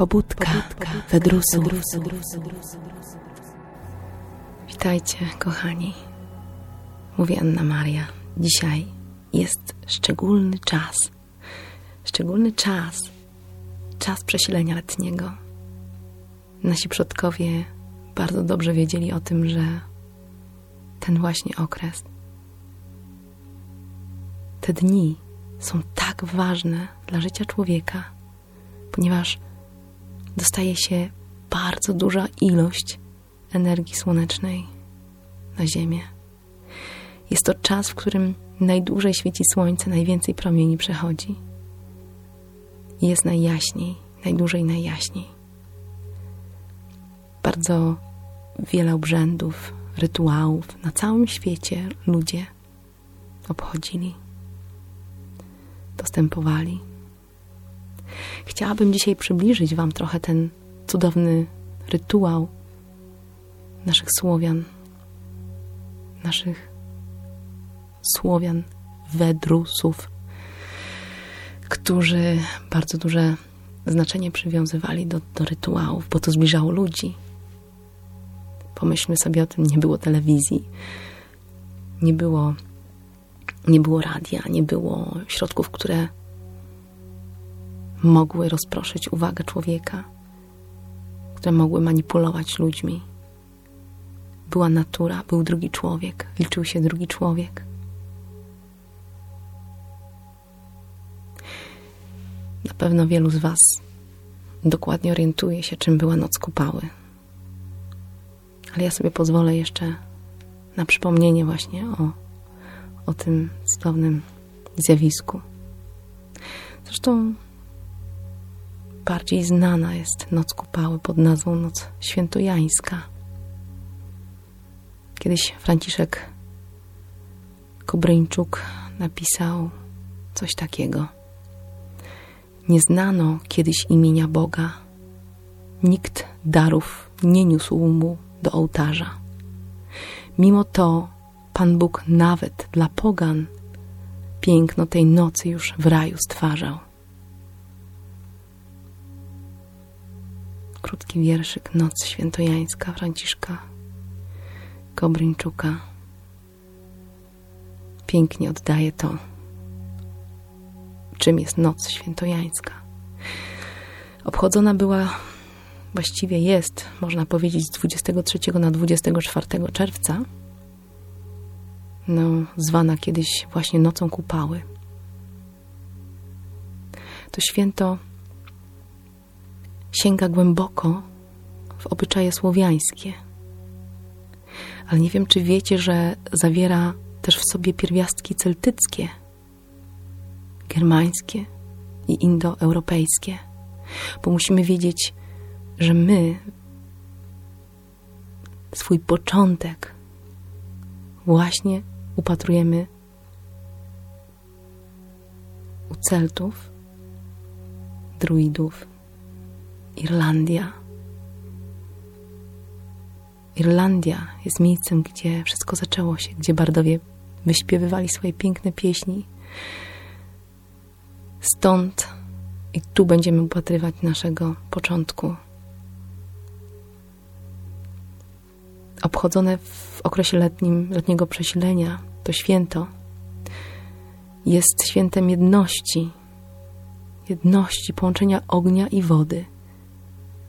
Pobudka, Wedrusu. Witajcie, kochani. Mówi Anna Maria. Dzisiaj jest szczególny czas. Szczególny czas. Czas przesilenia letniego. Nasi przodkowie bardzo dobrze wiedzieli o tym, że ten właśnie okres, te dni są tak ważne dla życia człowieka, ponieważ dostaje się bardzo duża ilość energii słonecznej na Ziemię. Jest to czas, w którym najdłużej świeci słońce, najwięcej promieni przechodzi. Jest najjaśniej, najdłużej najjaśniej. Bardzo wiele obrzędów, rytuałów na całym świecie ludzie obchodzili, dostępowali. Chciałabym dzisiaj przybliżyć Wam trochę ten cudowny rytuał naszych Słowian, naszych Słowian, Wedrusów, którzy bardzo duże znaczenie przywiązywali do, do rytuałów, bo to zbliżało ludzi. Pomyślmy sobie o tym, nie było telewizji, nie było, nie było radia, nie było środków, które mogły rozproszyć uwagę człowieka, które mogły manipulować ludźmi. Była natura, był drugi człowiek, liczył się drugi człowiek. Na pewno wielu z Was dokładnie orientuje się, czym była noc kupały. Ale ja sobie pozwolę jeszcze na przypomnienie właśnie o, o tym cudownym zjawisku. Zresztą bardziej znana jest noc kupały pod nazwą Noc Świętojańska. Kiedyś Franciszek Kobryńczuk napisał coś takiego. Nie znano kiedyś imienia Boga. Nikt darów nie niósł mu do ołtarza. Mimo to Pan Bóg nawet dla pogan piękno tej nocy już w raju stwarzał. Krótki wierszyk Noc Świętojańska Franciszka Kobryńczuka. Pięknie oddaje to, czym jest Noc Świętojańska. Obchodzona była, właściwie jest, można powiedzieć, z 23 na 24 czerwca, no, zwana kiedyś właśnie Nocą Kupały. To święto sięga głęboko w obyczaje słowiańskie. Ale nie wiem, czy wiecie, że zawiera też w sobie pierwiastki celtyckie, germańskie i indoeuropejskie, bo musimy wiedzieć, że my swój początek właśnie upatrujemy u Celtów, druidów, Irlandia. Irlandia jest miejscem, gdzie wszystko zaczęło się, gdzie bardowie wyśpiewywali swoje piękne pieśni. Stąd i tu będziemy upatrywać naszego początku. Obchodzone w okresie letnim, letniego przesilenia, to święto jest świętem jedności, jedności, połączenia ognia i wody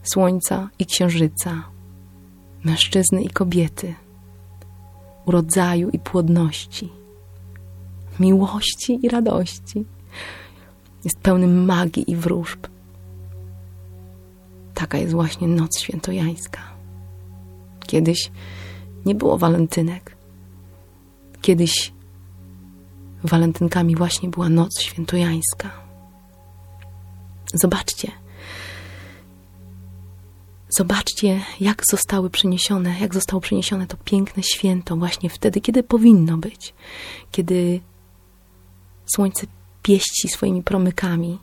słońca i księżyca, mężczyzny i kobiety, urodzaju i płodności, miłości i radości. Jest pełny magii i wróżb. Taka jest właśnie noc świętojańska. Kiedyś nie było walentynek. Kiedyś walentynkami właśnie była noc świętojańska. Zobaczcie, Zobaczcie, jak zostały przeniesione, jak zostało przeniesione to piękne święto właśnie wtedy, kiedy powinno być, kiedy słońce pieści swoimi promykami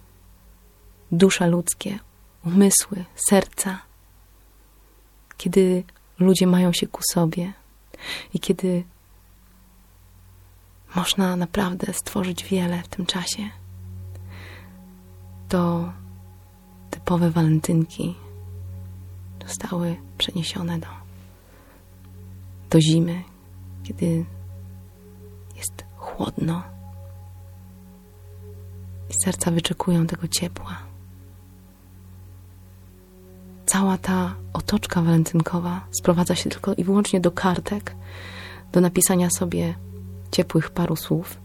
dusze ludzkie, umysły, serca, kiedy ludzie mają się ku sobie i kiedy można naprawdę stworzyć wiele w tym czasie, to nietypowe walentynki zostały przeniesione do, do zimy, kiedy jest chłodno i serca wyczekują tego ciepła. Cała ta otoczka walentynkowa sprowadza się tylko i wyłącznie do kartek, do napisania sobie ciepłych paru słów,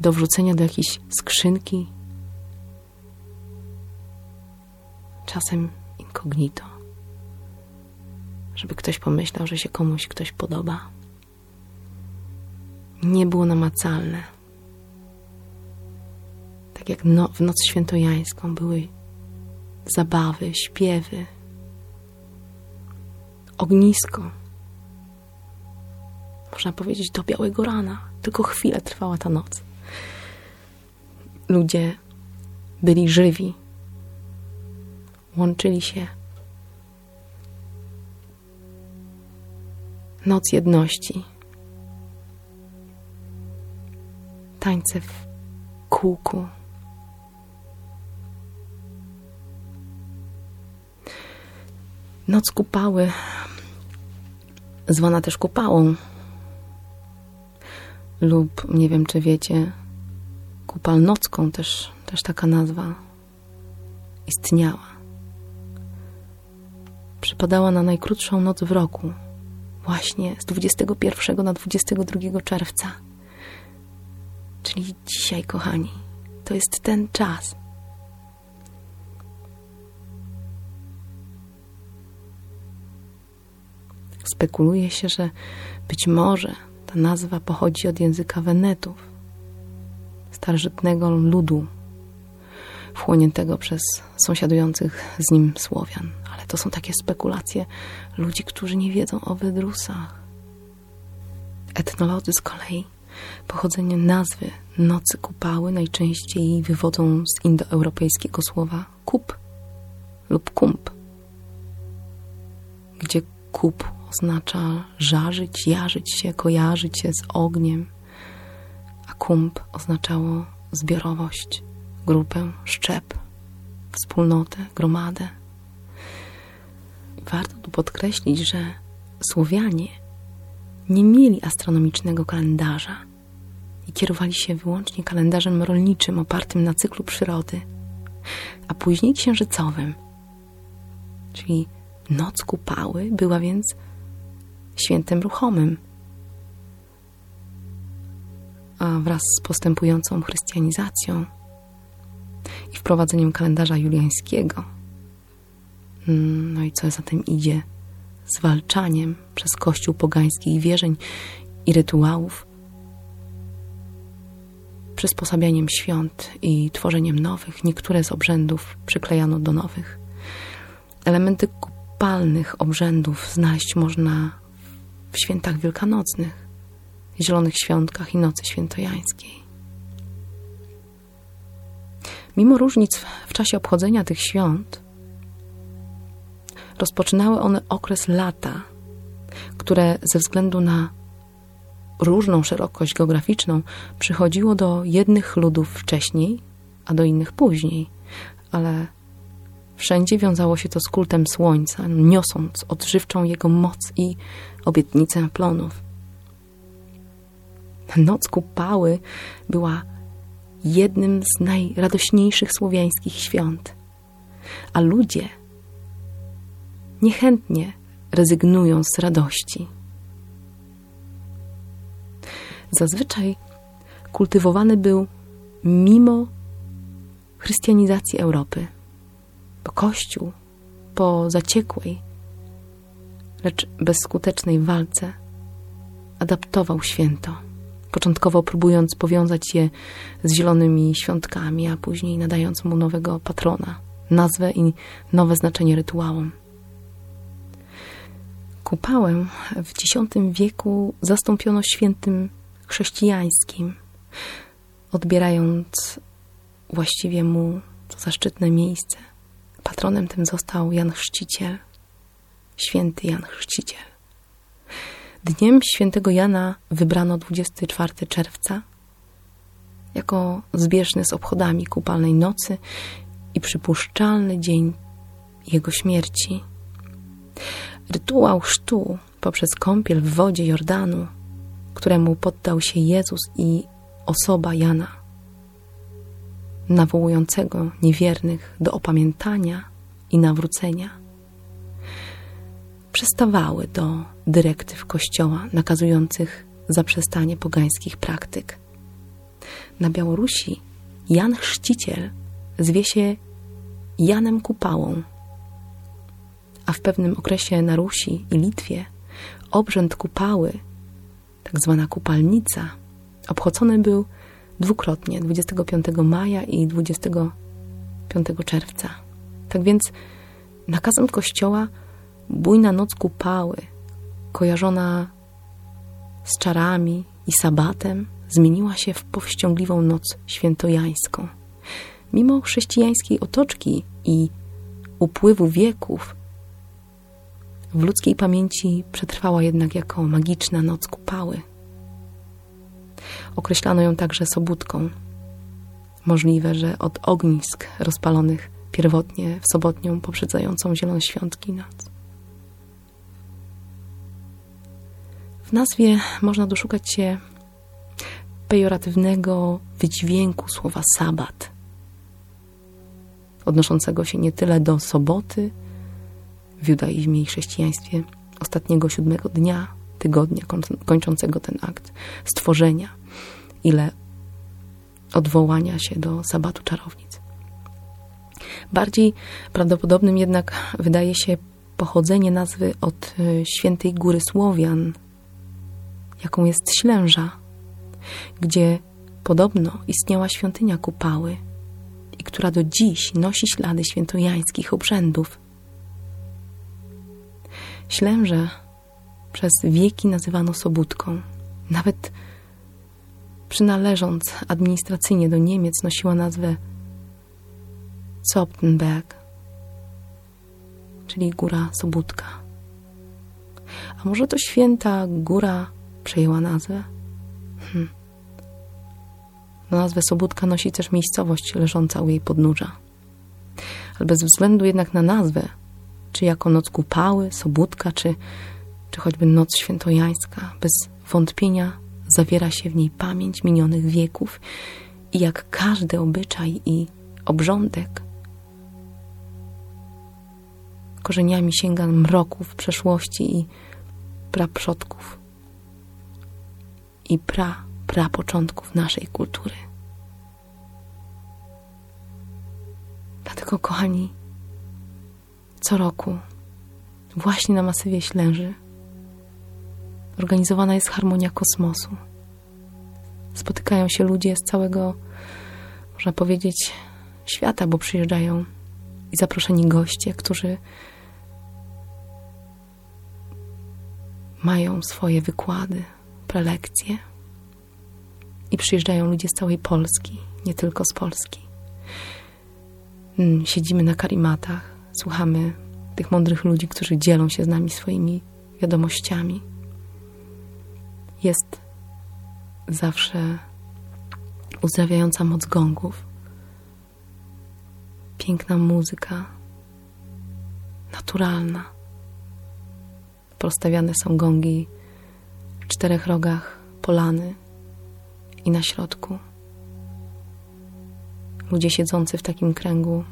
do wrzucenia do jakiejś skrzynki, czasem incognito, żeby ktoś pomyślał, że się komuś ktoś podoba. Nie było namacalne. Tak jak no, w noc świętojańską były zabawy, śpiewy, ognisko. Można powiedzieć do białego rana. Tylko chwilę trwała ta noc. Ludzie byli żywi, łączyli się. Noc jedności. Tańce w kółku. Noc kupały, zwana też kupałą, lub nie wiem, czy wiecie, kupalnocką też, też taka nazwa istniała przypadała na najkrótszą noc w roku, właśnie z 21 na 22 czerwca. Czyli dzisiaj, kochani, to jest ten czas. Spekuluje się, że być może ta nazwa pochodzi od języka Wenetów, starożytnego ludu wchłoniętego przez sąsiadujących z nim Słowian. To są takie spekulacje ludzi, którzy nie wiedzą o Wydrusach. Etnolodzy z kolei pochodzenie nazwy Nocy Kupały najczęściej wywodzą z indoeuropejskiego słowa kup lub kump, gdzie kup oznacza żarzyć, jarzyć się, kojarzyć się z ogniem, a kump oznaczało zbiorowość, grupę, szczep, wspólnotę, gromadę. Warto tu podkreślić, że Słowianie nie mieli astronomicznego kalendarza i kierowali się wyłącznie kalendarzem rolniczym opartym na cyklu przyrody, a później księżycowym. Czyli noc kupały była więc świętem ruchomym. A wraz z postępującą chrystianizacją i wprowadzeniem kalendarza juliańskiego. Mm, no i co za tym idzie? Zwalczaniem przez Kościół pogańskich wierzeń i rytuałów, przysposabianiem świąt i tworzeniem nowych. Niektóre z obrzędów przyklejano do nowych. Elementy kupalnych obrzędów znaleźć można w świętach wielkanocnych, zielonych świątkach i nocy świętojańskiej. Mimo różnic w czasie obchodzenia tych świąt, rozpoczynały one okres lata, które ze względu na różną szerokość geograficzną przychodziło do jednych ludów wcześniej, a do innych później, ale wszędzie wiązało się to z kultem słońca, niosąc odżywczą jego moc i obietnicę plonów. Noc kupały była jednym z najradośniejszych słowiańskich świąt. A ludzie niechętnie rezygnują z radości. Zazwyczaj kultywowany był mimo chrystianizacji Europy, bo Kościół po zaciekłej, lecz bezskutecznej walce adaptował święto początkowo próbując powiązać je z zielonymi świątkami, a później nadając mu nowego patrona, nazwę i nowe znaczenie rytuałom. Kupałę w X wieku zastąpiono świętym chrześcijańskim, odbierając właściwie mu to zaszczytne miejsce. Patronem tym został Jan Chrzciciel, święty Jan Chrzciciel. Dniem świętego Jana wybrano 24 czerwca jako zbieżny z obchodami kupalnej nocy i przypuszczalny dzień jego śmierci. Rytuał chrztu poprzez kąpiel w wodzie Jordanu, któremu poddał się Jezus i osoba Jana, nawołującego niewiernych do opamiętania i nawrócenia, przestawały do dyrektyw Kościoła nakazujących zaprzestanie pogańskich praktyk. Na Białorusi Jan Chrzciciel zwie się Janem Kupałą, a w pewnym okresie na Rusi i Litwie obrzęd kupały, tak zwana kupalnica, obchodzony był dwukrotnie 25 maja i 25 czerwca. Tak więc nakazem kościoła bujna noc kupały, kojarzona z czarami i sabatem, zmieniła się w powściągliwą noc świętojańską. Mimo chrześcijańskiej otoczki i upływu wieków, w ludzkiej pamięci przetrwała jednak jako magiczna noc kupały. Określano ją także sobótką. Możliwe, że od ognisk rozpalonych pierwotnie w sobotnią poprzedzającą zielonoświątki noc. W nazwie można doszukać się pejoratywnego wydźwięku słowa sabat, odnoszącego się nie tyle do soboty w judaizmie i chrześcijaństwie ostatniego siódmego dnia tygodnia kończącego ten akt stworzenia, ile odwołania się do sabatu czarownic. Bardziej prawdopodobnym jednak wydaje się pochodzenie nazwy od e, świętej góry Słowian, jaką jest Ślęża, gdzie podobno istniała świątynia Kupały i która do dziś nosi ślady świętojańskich obrzędów. Ślęże przez wieki nazywano Sobótką. Nawet przynależąc administracyjnie do Niemiec nosiła nazwę Zoptenberg, czyli góra Sobótka. A może to święta góra przejęła nazwę? Hmm. No, nazwę Sobótka nosi też miejscowość leżąca u jej podnóża. Ale bez względu jednak na nazwę, czy jako noc kupały, Sobótka, czy, czy choćby noc świętojańska, bez wątpienia zawiera się w niej pamięć minionych wieków i jak każdy obyczaj i obrządek korzeniami sięga mroków przeszłości i praprzodków i pra, pra początków naszej kultury. Dlatego, kochani, co roku, właśnie na masywie Ślęży, organizowana jest harmonia kosmosu. Spotykają się ludzie z całego, można powiedzieć, świata, bo przyjeżdżają i zaproszeni goście, którzy mają swoje wykłady, prelekcje i przyjeżdżają ludzie z całej Polski, nie tylko z Polski. Mm, siedzimy na karimatach, słuchamy tych mądrych ludzi, którzy dzielą się z nami swoimi wiadomościami. Jest zawsze uzdrawiająca moc gongów, piękna muzyka, naturalna. Prostawiane są gongi w czterech rogach polany i na środku. Ludzie siedzący w takim kręgu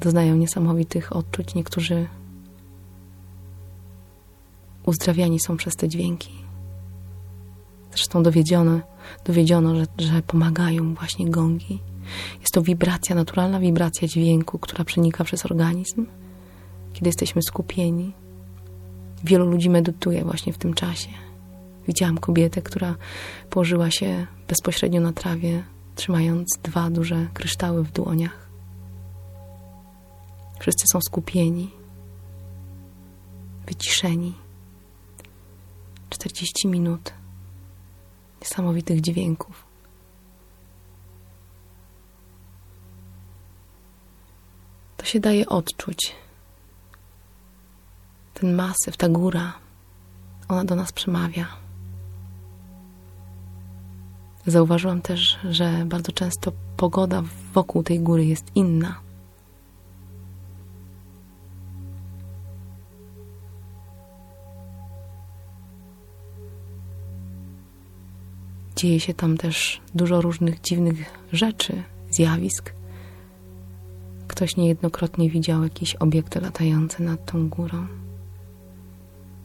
doznają niesamowitych odczuć. Niektórzy uzdrawiani są przez te dźwięki. Zresztą dowiedziono, dowiedziono że, że pomagają właśnie gongi. Jest to wibracja, naturalna wibracja dźwięku, która przenika przez organizm, kiedy jesteśmy skupieni. Wielu ludzi medytuje właśnie w tym czasie. Widziałam kobietę, która położyła się bezpośrednio na trawie, trzymając dwa duże kryształy w dłoniach. Wszyscy są skupieni, wyciszeni. 40 minut niesamowitych dźwięków. To się daje odczuć. Ten masyw, ta góra, ona do nas przemawia. Zauważyłam też, że bardzo często pogoda wokół tej góry jest inna. Dzieje się tam też dużo różnych dziwnych rzeczy, zjawisk. Ktoś niejednokrotnie widział jakieś obiekty latające nad tą górą.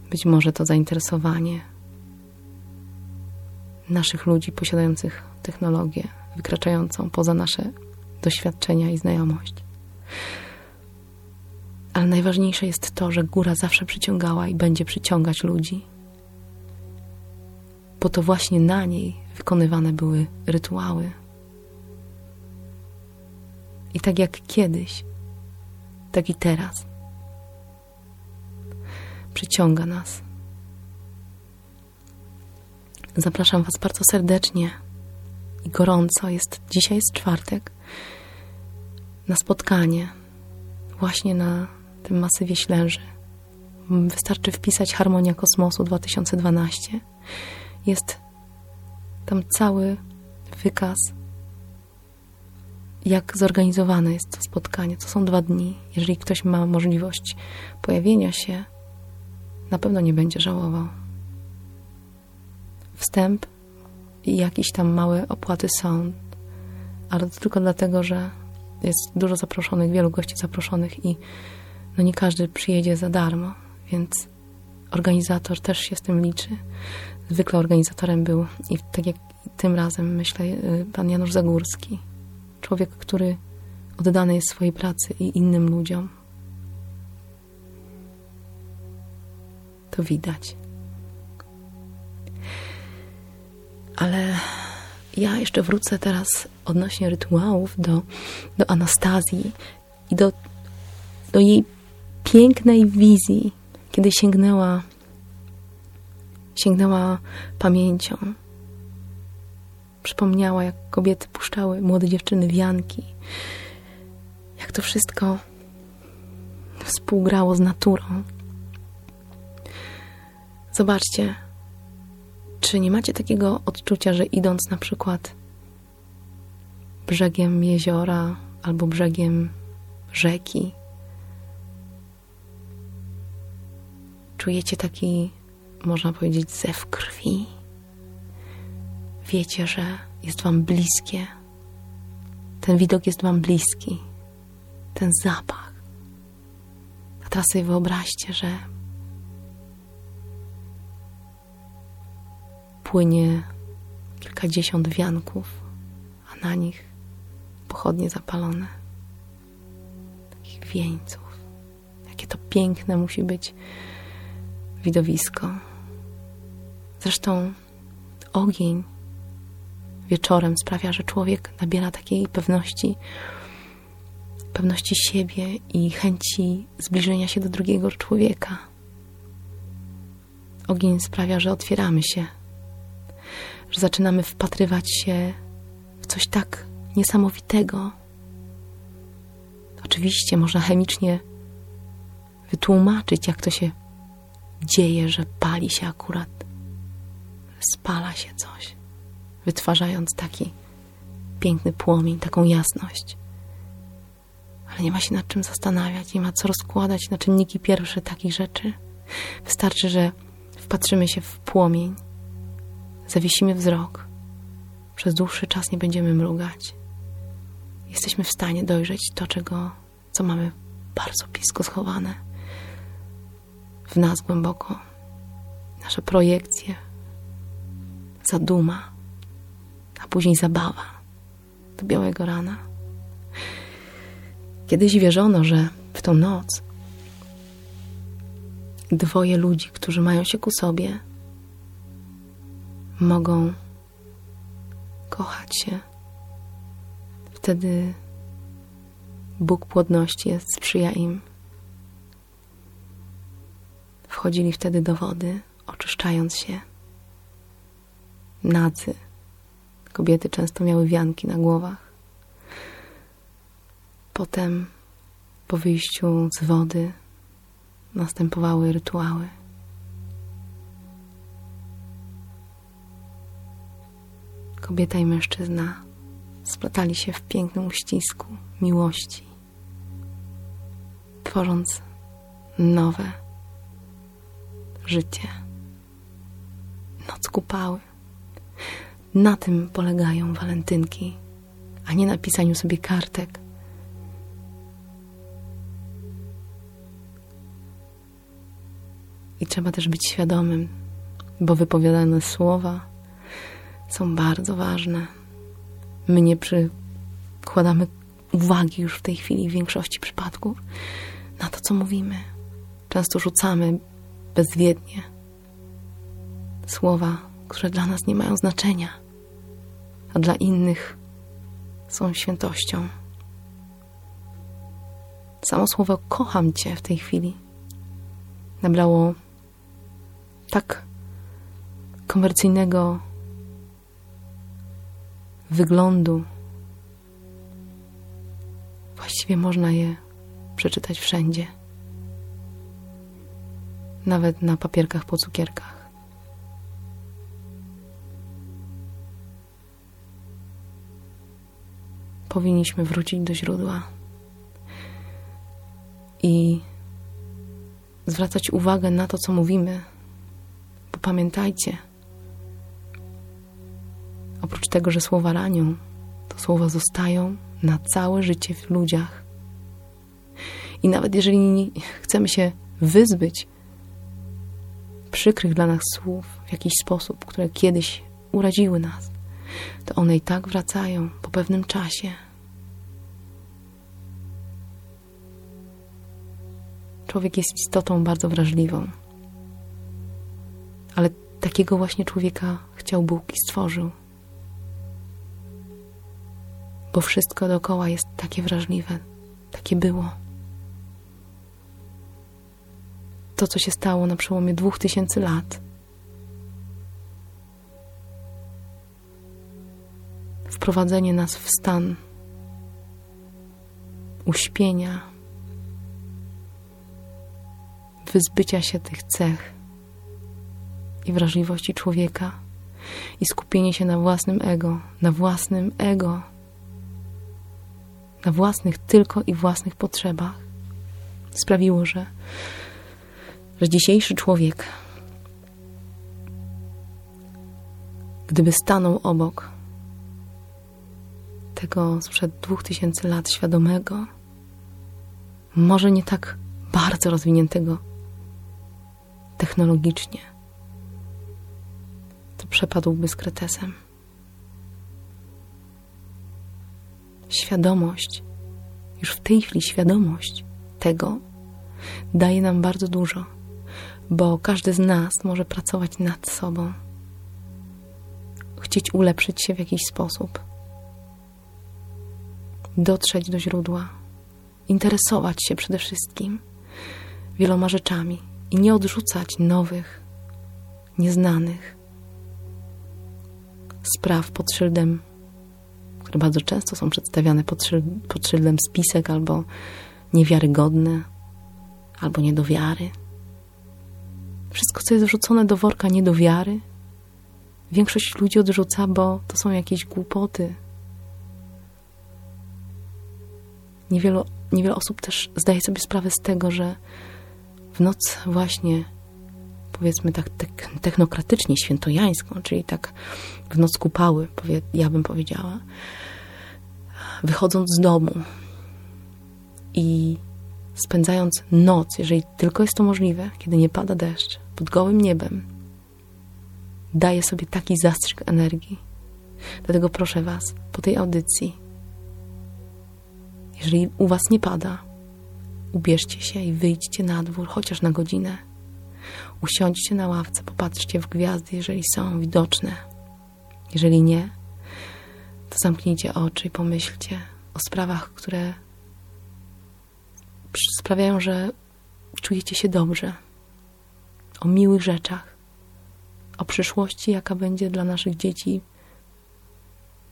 Być może to zainteresowanie naszych ludzi posiadających technologię wykraczającą poza nasze doświadczenia i znajomość. Ale najważniejsze jest to, że góra zawsze przyciągała i będzie przyciągać ludzi, bo to właśnie na niej wykonywane były rytuały. I tak jak kiedyś, tak i teraz przyciąga nas. Zapraszam Was bardzo serdecznie i gorąco. Jest, dzisiaj jest czwartek na spotkanie właśnie na tym masywie Ślęży. Wystarczy wpisać Harmonia Kosmosu 2012. Jest tam cały wykaz, jak zorganizowane jest to spotkanie. To są dwa dni. Jeżeli ktoś ma możliwość pojawienia się, na pewno nie będzie żałował. Wstęp i jakieś tam małe opłaty są, ale to tylko dlatego, że jest dużo zaproszonych, wielu gości zaproszonych i no nie każdy przyjedzie za darmo, więc organizator też się z tym liczy. Zwykle organizatorem był i tak jak tym razem myślę y, pan Janusz Zagórski. Człowiek, który oddany jest swojej pracy i innym ludziom. To widać. Ale ja jeszcze wrócę teraz odnośnie rytuałów do, do Anastazji i do, do jej pięknej wizji, kiedy sięgnęła, sięgnęła pamięcią. Przypomniała, jak kobiety puszczały młode dziewczyny wianki, jak to wszystko współgrało z naturą. Zobaczcie, czy nie macie takiego odczucia, że idąc na przykład brzegiem jeziora albo brzegiem rzeki, czujecie taki, można powiedzieć, zew krwi? Wiecie, że jest Wam bliskie. Ten widok jest Wam bliski. Ten zapach. A teraz sobie wyobraźcie, że płynie kilkadziesiąt wianków, a na nich pochodnie zapalone. Takich wieńców. Jakie to piękne musi być widowisko. Zresztą ogień wieczorem sprawia, że człowiek nabiera takiej pewności, pewności siebie i chęci zbliżenia się do drugiego człowieka. Ogień sprawia, że otwieramy się że zaczynamy wpatrywać się w coś tak niesamowitego. Oczywiście można chemicznie wytłumaczyć, jak to się dzieje, że pali się akurat, spala się coś, wytwarzając taki piękny płomień, taką jasność. Ale nie ma się nad czym zastanawiać, nie ma co rozkładać na czynniki pierwsze takich rzeczy. Wystarczy, że wpatrzymy się w płomień zawiesimy wzrok, przez dłuższy czas nie będziemy mrugać. Jesteśmy w stanie dojrzeć to, czego, co mamy bardzo blisko schowane w nas głęboko. Nasze projekcje, zaduma, a później zabawa do białego rana. Kiedyś wierzono, że w tą noc dwoje ludzi, którzy mają się ku sobie, mogą kochać się. Wtedy Bóg płodności jest, sprzyja im. Wchodzili wtedy do wody, oczyszczając się. Nadzy. Kobiety często miały wianki na głowach. Potem, po wyjściu z wody, następowały rytuały. kobieta i mężczyzna splatali się w pięknym uścisku miłości, tworząc nowe życie. Noc kupały. Na tym polegają walentynki, a nie na pisaniu sobie kartek. I trzeba też być świadomym, bo wypowiadane słowa są bardzo ważne. My nie przykładamy uwagi już w tej chwili w większości przypadków na to, co mówimy. Często rzucamy bezwiednie słowa, które dla nas nie mają znaczenia, a dla innych są świętością. Samo słowo kocham Cię w tej chwili nabrało tak komercyjnego wyglądu. Właściwie można je przeczytać wszędzie, nawet na papierkach po cukierkach. Powinniśmy wrócić do źródła i zwracać uwagę na to, co mówimy, bo pamiętajcie, oprócz tego, że słowa ranią, to słowa zostają na całe życie w ludziach. I nawet jeżeli chcemy się wyzbyć przykrych dla nas słów w jakiś sposób, które kiedyś uraziły nas, to one i tak wracają po pewnym czasie. Człowiek jest istotą bardzo wrażliwą. Ale takiego właśnie człowieka chciał Bóg i stworzył. Bo wszystko dookoła jest takie wrażliwe, takie było. To, co się stało na przełomie dwóch tysięcy lat, wprowadzenie nas w stan uśpienia, wyzbycia się tych cech i wrażliwości człowieka i skupienie się na własnym ego, na własnym ego, na własnych tylko i własnych potrzebach, sprawiło, że, że dzisiejszy człowiek, gdyby stanął obok tego sprzed dwóch tysięcy lat świadomego, może nie tak bardzo rozwiniętego technologicznie, to przepadłby z kretesem. Świadomość, już w tej chwili świadomość tego daje nam bardzo dużo, bo każdy z nas może pracować nad sobą, chcieć ulepszyć się w jakiś sposób, dotrzeć do źródła, interesować się przede wszystkim wieloma rzeczami i nie odrzucać nowych, nieznanych. Spraw pod szyldem, które bardzo często są przedstawiane pod, szyld, pod szyldem spisek albo niewiarygodne, albo niedowiary. Wszystko, co jest wrzucone do worka niedowiary, większość ludzi odrzuca, bo to są jakieś głupoty. Niewielu, niewiele osób też zdaje sobie sprawę z tego, że w noc właśnie, powiedzmy tak technokratycznie, świętojańską, czyli tak w noc kupały, ja bym powiedziała, wychodząc z domu i spędzając noc, jeżeli tylko jest to możliwe, kiedy nie pada deszcz, pod gołym niebem, daje sobie taki zastrzyk energii. Dlatego proszę Was, po tej audycji, jeżeli u Was nie pada, ubierzcie się i wyjdźcie na dwór, chociaż na godzinę. Usiądźcie na ławce, popatrzcie w gwiazdy, jeżeli są widoczne. Jeżeli nie, to zamknijcie oczy i pomyślcie o sprawach, które sprawiają, że czujecie się dobrze, o miłych rzeczach, o przyszłości, jaka będzie dla naszych dzieci,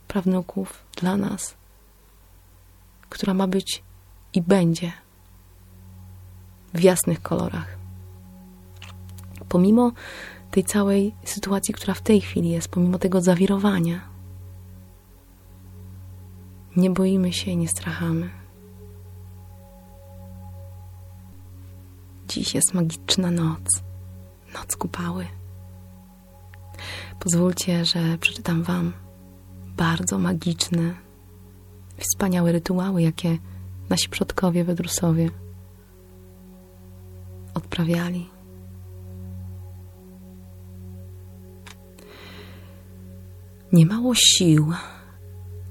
prawnuków, dla nas, która ma być i będzie w jasnych kolorach. Pomimo tej całej sytuacji, która w tej chwili jest, pomimo tego zawirowania, Nie boimy się i nie strachamy. Dziś jest magiczna noc, noc kupały. Pozwólcie, że przeczytam Wam bardzo magiczne, wspaniałe rytuały, jakie nasi przodkowie Wedrusowie odprawiali. Niemało sił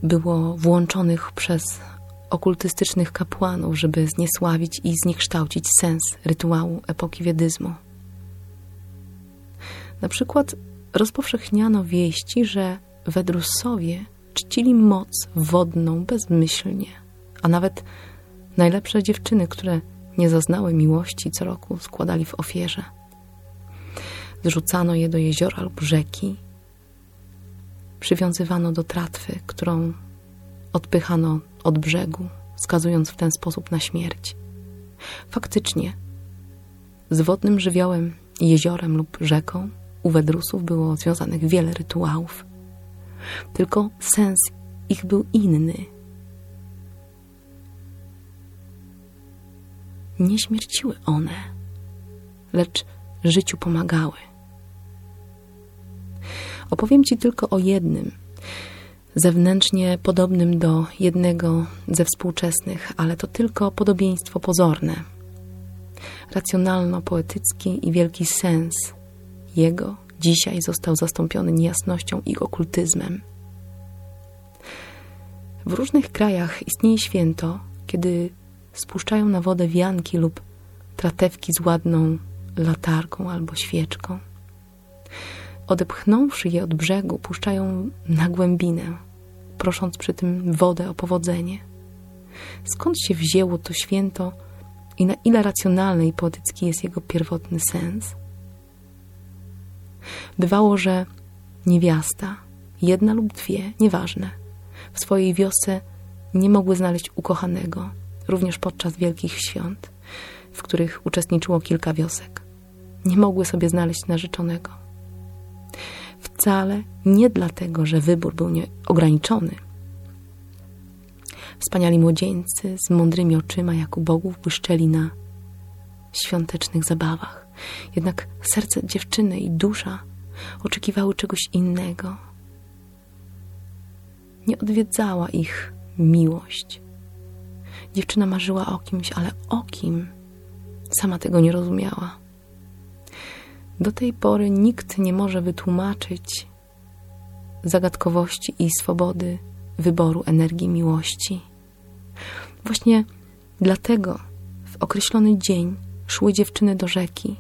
było włączonych przez okultystycznych kapłanów, żeby zniesławić i zniekształcić sens rytuału epoki wiedyzmu. Na przykład rozpowszechniano wieści, że Wedrusowie czcili moc wodną bezmyślnie, a nawet najlepsze dziewczyny, które nie zaznały miłości, co roku składali w ofierze. Zrzucano je do jeziora lub rzeki, przywiązywano do tratwy, którą odpychano od brzegu, skazując w ten sposób na śmierć. Faktycznie, z wodnym żywiołem, jeziorem lub rzeką u Wedrusów było związanych wiele rytuałów. Tylko sens ich był inny. Nie śmierciły one, lecz życiu pomagały. Opowiem Ci tylko o jednym, zewnętrznie podobnym do jednego ze współczesnych, ale to tylko podobieństwo pozorne. Racjonalno-poetycki i wielki sens jego dzisiaj został zastąpiony niejasnością i okultyzmem. W różnych krajach istnieje święto, kiedy spuszczają na wodę wianki lub tratewki z ładną latarką albo świeczką. Odepchnąwszy je od brzegu, puszczają na głębinę, prosząc przy tym wodę o powodzenie. Skąd się wzięło to święto i na ile racjonalny i poetycki jest jego pierwotny sens? Bywało, że niewiasta, jedna lub dwie, nieważne, w swojej wiosce nie mogły znaleźć ukochanego, również podczas wielkich świąt, w których uczestniczyło kilka wiosek. Nie mogły sobie znaleźć narzeczonego. Wcale nie dlatego, że wybór był nieograniczony. Wspaniali młodzieńcy z mądrymi oczyma jak u bogów błyszczeli na świątecznych zabawach. Jednak serce dziewczyny i dusza oczekiwały czegoś innego. Nie odwiedzała ich miłość. Dziewczyna marzyła o kimś, ale o kim? Sama tego nie rozumiała. Do tej pory nikt nie może wytłumaczyć zagadkowości i swobody wyboru energii miłości. Właśnie dlatego w określony dzień szły dziewczyny do rzeki.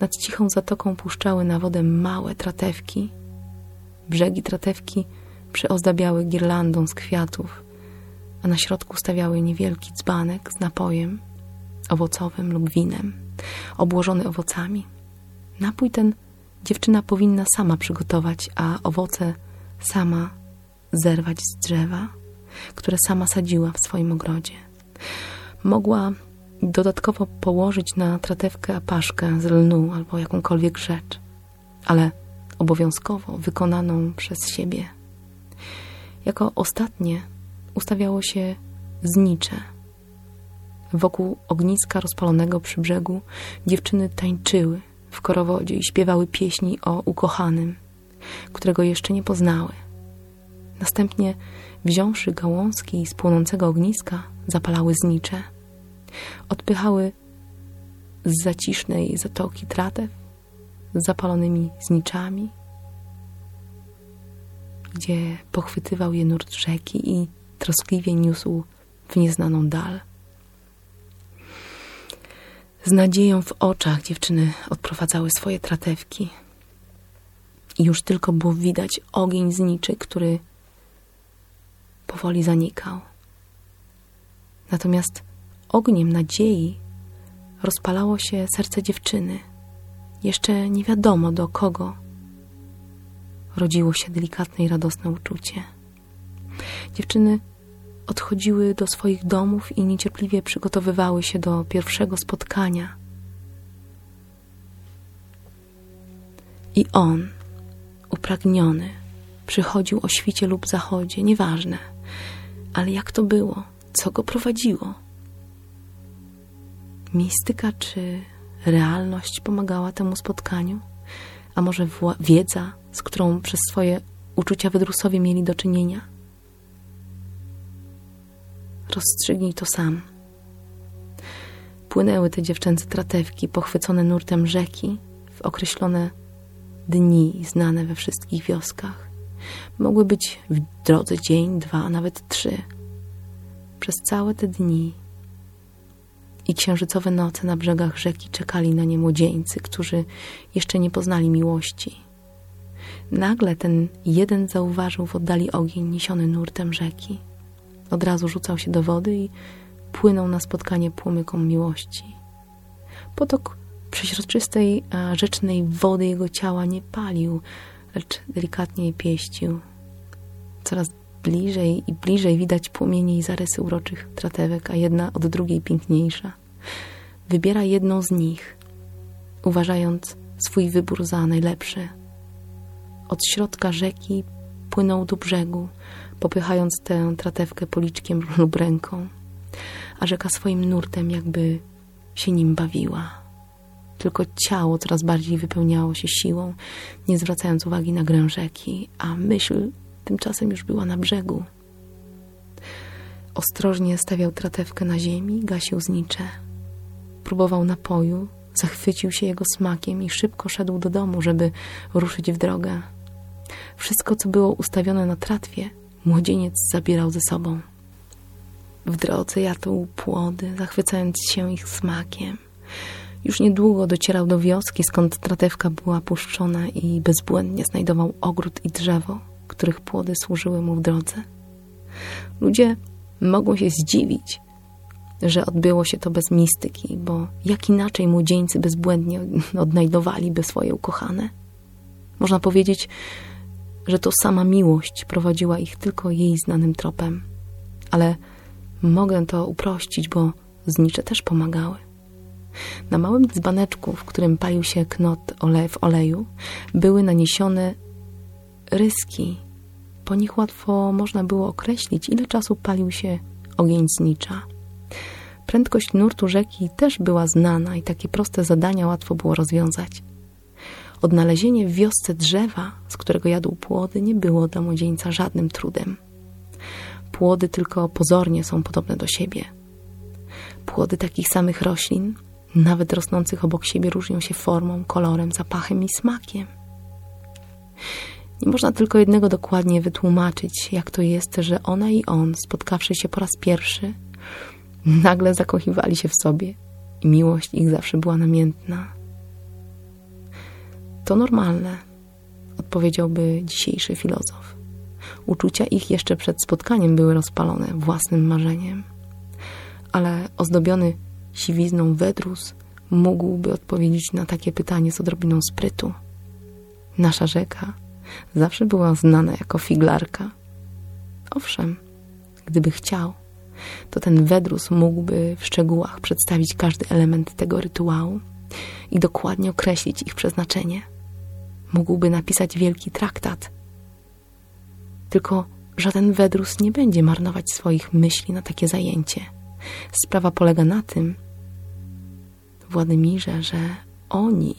Nad cichą zatoką puszczały na wodę małe tratewki. Brzegi tratewki przyozdabiały girlandą z kwiatów, a na środku stawiały niewielki dzbanek z napojem owocowym lub winem, obłożony owocami. Napój ten dziewczyna powinna sama przygotować, a owoce sama zerwać z drzewa, które sama sadziła w swoim ogrodzie. Mogła dodatkowo położyć na tratewkę apaszkę z lnu albo jakąkolwiek rzecz, ale obowiązkowo wykonaną przez siebie. Jako ostatnie ustawiało się znicze. Wokół ogniska rozpalonego przy brzegu dziewczyny tańczyły w korowodzie i śpiewały pieśni o ukochanym, którego jeszcze nie poznały. Następnie, wziąwszy gałązki z płonącego ogniska, zapalały znicze. Odpychały z zacisznej zatoki tratew z zapalonymi zniczami, gdzie pochwytywał je nurt rzeki i troskliwie niósł w nieznaną dal. Z nadzieją w oczach dziewczyny odprowadzały swoje tratewki. I już tylko było widać ogień zniczy, który powoli zanikał. Natomiast ogniem nadziei rozpalało się serce dziewczyny. Jeszcze nie wiadomo do kogo rodziło się delikatne i radosne uczucie. Dziewczyny odchodziły do swoich domów i niecierpliwie przygotowywały się do pierwszego spotkania. I on, upragniony, przychodził o świcie lub zachodzie, nieważne, Ale jak to było? Co go prowadziło? Mistyka czy realność pomagała temu spotkaniu? A może wiedza, z którą przez swoje uczucia wydrusowie mieli do czynienia? Rozstrzygnij to sam. Płynęły te dziewczęce tratewki, pochwycone nurtem rzeki, w określone dni znane we wszystkich wioskach. Mogły być w drodze dzień, dwa, nawet trzy. Przez całe te dni i księżycowe noce na brzegach rzeki czekali na nie młodzieńcy, którzy jeszcze nie poznali miłości. Nagle ten jeden zauważył w oddali ogień niesiony nurtem rzeki. Od razu rzucał się do wody i płynął na spotkanie płomykom miłości. Potok przeźroczystej, rzecznej wody jego ciała nie palił, lecz delikatnie pieścił. Coraz bliżej i bliżej widać płomienie i zarysy uroczych tratewek, a jedna od drugiej piękniejsza. Wybiera jedną z nich, uważając swój wybór za najlepszy. Od środka rzeki płynął do brzegu, popychając tę tratewkę policzkiem lub ręką, a rzeka swoim nurtem jakby się nim bawiła. Tylko ciało coraz bardziej wypełniało się siłą, nie zwracając uwagi na grę rzeki, a myśl tymczasem już była na brzegu. Ostrożnie stawiał tratewkę na ziemi, gasił znicze. Próbował napoju, zachwycił się jego smakiem i szybko szedł do domu, żeby ruszyć w drogę. Wszystko, co było ustawione na tratwie, młodzieniec zabierał ze sobą. W drodze jadł płody, zachwycając się ich smakiem. Już niedługo docierał do wioski, skąd tratewka była puszczona i bezbłędnie znajdował ogród i drzewo, których płody służyły mu w drodze. Ludzie mogą się zdziwić, że odbyło się to bez mistyki, bo jak inaczej młodzieńcy bezbłędnie odnajdowaliby swoje ukochane? Można powiedzieć, że to sama miłość prowadziła ich tylko jej znanym tropem. Ale mogę to uprościć, bo znicze też pomagały. Na małym dzbaneczku, w którym palił się knot ole w oleju, były naniesione ryski. Po nich łatwo można było określić, ile czasu palił się ogień znicza. Prędkość nurtu rzeki też była znana i takie proste zadania łatwo było rozwiązać. Odnalezienie w wiosce drzewa, z którego jadł płody, nie było dla młodzieńca żadnym trudem. Płody tylko pozornie są podobne do siebie. Płody takich samych roślin, nawet rosnących obok siebie, różnią się formą, kolorem, zapachem i smakiem. Nie można tylko jednego dokładnie wytłumaczyć, jak to jest, że ona i on, spotkawszy się po raz pierwszy, nagle zakochiwali się w sobie i miłość ich zawsze była namiętna. To normalne, odpowiedziałby dzisiejszy filozof. Uczucia ich jeszcze przed spotkaniem były rozpalone własnym marzeniem. Ale ozdobiony siwizną Wedrus mógłby odpowiedzieć na takie pytanie z odrobiną sprytu. Nasza rzeka zawsze była znana jako figlarka. Owszem, gdyby chciał, to ten Wedrus mógłby w szczegółach przedstawić każdy element tego rytuału i dokładnie określić ich przeznaczenie. Mógłby napisać wielki traktat. Tylko żaden Wedrus nie będzie marnować swoich myśli na takie zajęcie. Sprawa polega na tym, Władymirze, że oni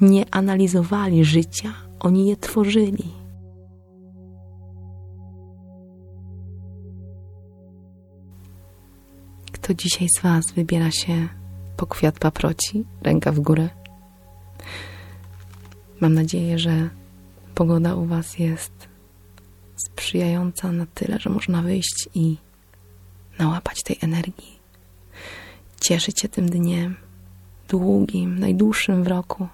nie analizowali życia, oni je tworzyli. Kto dzisiaj z Was wybiera się po kwiat paproci, ręka w górę? Mam nadzieję, że pogoda u Was jest sprzyjająca na tyle, że można wyjść i nałapać tej energii. Cieszyć się tym dniem, długim, najdłuższym w roku.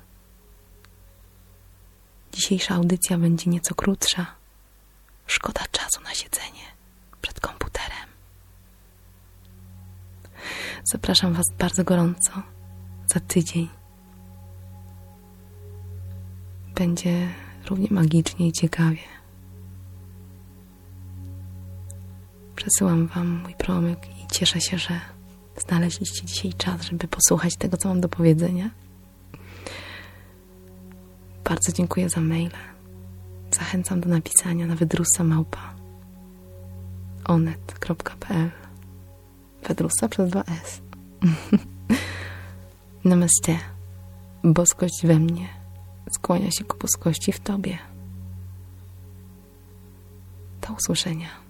Dzisiejsza audycja będzie nieco krótsza. Szkoda czasu na siedzenie przed komputerem. Zapraszam Was bardzo gorąco za tydzień. Będzie równie magicznie i ciekawie. Przesyłam Wam mój promyk i cieszę się, że znaleźliście dzisiaj czas, żeby posłuchać tego, co mam do powiedzenia. Bardzo dziękuję za maile. Zachęcam do napisania na wydrusa małpa onet.pl Wedrusa przez dwa S. Namaste. Boskość we mnie skłania się ku boskości w Tobie. Do usłyszenia.